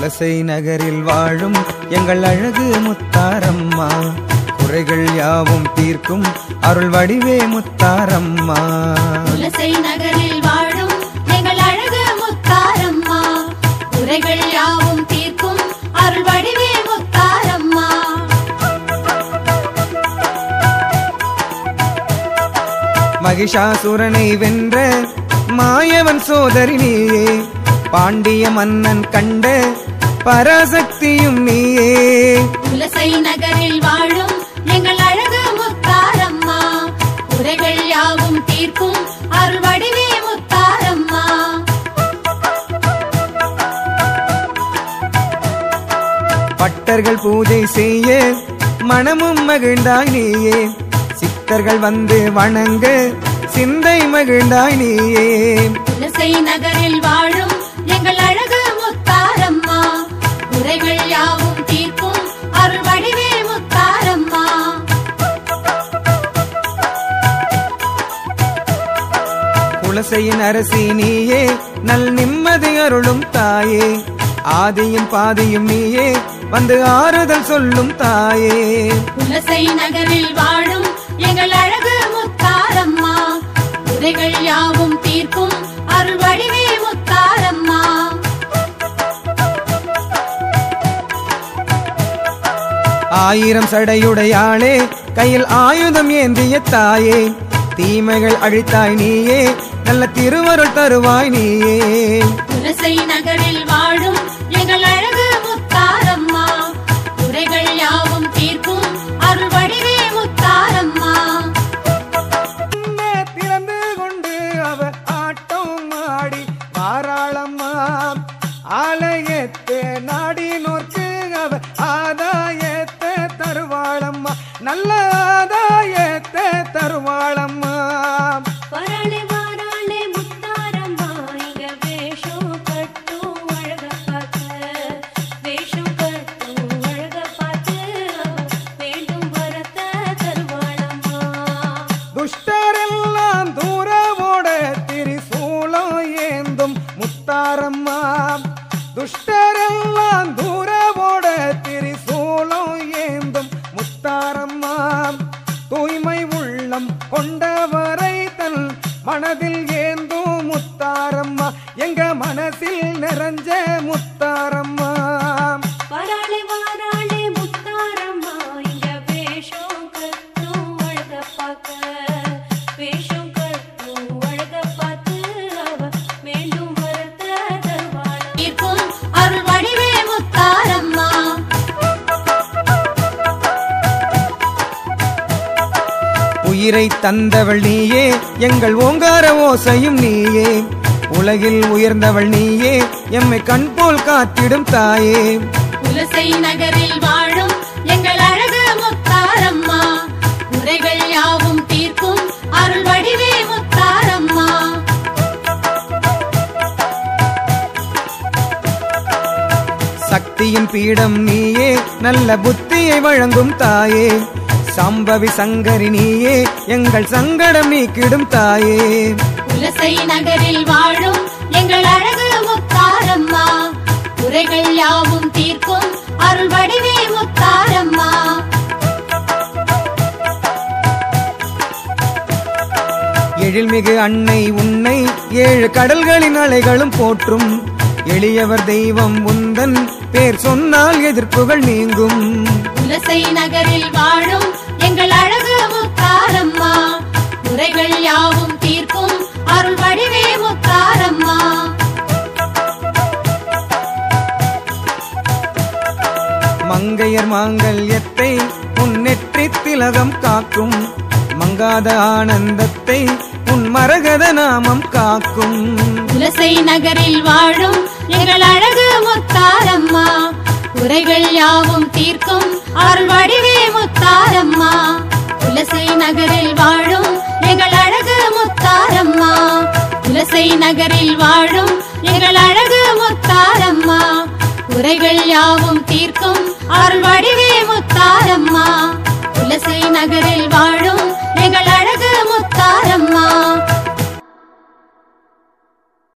குலசை நகரில் வாழும் எங்கள் அழகு முத்தாரம்மா. குறைகள் யாவும் தீர்க்கும் அருள் வடிவே முத்தாரம்மா. குலசை நகரில் வாழும் எங்கள் அழகு முத்தாரம்மா. குறைகள் யாவும் தீர்க்கும் அருள் வடிவே முத்தாரம்மா. மகிஷாசுரனை வென்ற மாயவன் சோதரி நீயே பாண்டிய மன்னன் கண்ட பராசக்தியும் நீயே. குலசை நகரில் வாழும் எங்கள் அழகு முத்தாரம்மா. குறைகள் யாவும் தீர்க்கும் அருள் வடிவே முத்தாரம்மா. பட்டர்கள் பூஜை செய்ய மனமும் மகிழ்ந்தாய் நீயே. சித்தர்கள் வந்து வணங்க சிந்தை மகிழ்ந்தாய் நீயே. குலசை குலசையின் அரசி நீயே. நல் நிம்மதி அருளும் தாயே. ஆதியும் பாதியும் நீயே. வந்து ஆறுதல் சொல்லும் தாயே. குலசை நகரில் வாழும் எங்கள் அழகு முத்தாரம்மா. குறைகள் யாவும் தீர்க்கும் அருள் வடிவே முத்தாரம்மா. ஆயிரம் சடையுடையாளே. கையில் ஆயுதம் ஏந்திய தாயே. தீமைகள் அழித்தாய் நீயே. நல்ல திருவருள் தருவாய் நீயே. குலசை நகரில் வாழும் எங்கள் அழகு முத்தாரம்மா. குறைகள் யாவும் தீர்க்கும் அருள் வடிவே முத்தாரம்மா. திறந்து கொண்டு அவ ஆட்டம் ஆடி தாராளம்மா ஆலயத்தை நாடி நோர்க்கு அவ ஆதாயத்தை தருவாளம்மா. நல்ல ஆதாயத்தை தருவாளம்மா. எல்லாம் தூரவோட திரிசூலம் ஏந்தும் முத்தாரம்மா. துஷ்டரெல்லாம் தூரவோட திரிசூலம் ஏந்தும் முத்தாரம்மா. தூய்மை உள்ளம் கொண்டவரை தன் மனதில் ஏந்தும் முத்தாரம்மா. எங்க மனசில் நிறைஞ்ச முத்தாரம்மா. உயிரை தந்தவள் நீயே எங்கள் ஓங்கார ஓசையும் நீயே. உலகில் உயர்ந்தவள் நீயே எம்மை கண் போல் காத்திடும் தாயே. குலசை நகரில் வாழும் எங்கள் அழகு முத்தாரம்மா. குறைகள் யாவும் தீர்க்கும் அருள் வடிவே முத்தாரம்மா. சக்தியின் பீடம் நீயே நல்ல புத்தியை வழங்கும் தாயே. சம்பவி சங்கரி நீயே எங்கள் சங்கடம் நீக்கிடும் தாயே. குலசை நகரில் வாழும் எங்கள் அழகு முத்தாரம்மா. குறைகள் யாவும் தீர்க்கும் அருள் வடிவே முத்தாரம்மா. எழில்மிகு அன்னை உன்னை ஏழு கடல்களின் அலைகளும் போற்றும். எளியவர் தெய்வம் உந்தன் பேர் சொன்னால் எதிர்ப்புகள் நீங்கும். குலசை நகரில் வாழும் எங்கள் அழகு முத்தாரம்மா. குறைகள் யாவும் தீர்க்கும் அருள் வடிவே முத்தாரம்மா. மங்கையர் மாங்கல்யத்தை உன் நெற்றி திலகம் காக்கும். மங்காத ஆனந்தத்தை உன் மரகத நாமம் காக்கும். குலசை நகரில் வாழும் எங்கள் குறைகள் யாவும் தீர்க்கும். அருள் வடிவே முத்தாரம்மா. துளசை நகரில் வாழும் எங்கள் அழகு முத்தாரம்மா. துளசை நகரில் வாழும் எங்கள் அழகு முத்தாரம்மா. குறைகள் யாவும் தீர்க்கும். அருள் வடிவே முத்தாரம்மா. துளசை நகரில் வாழும்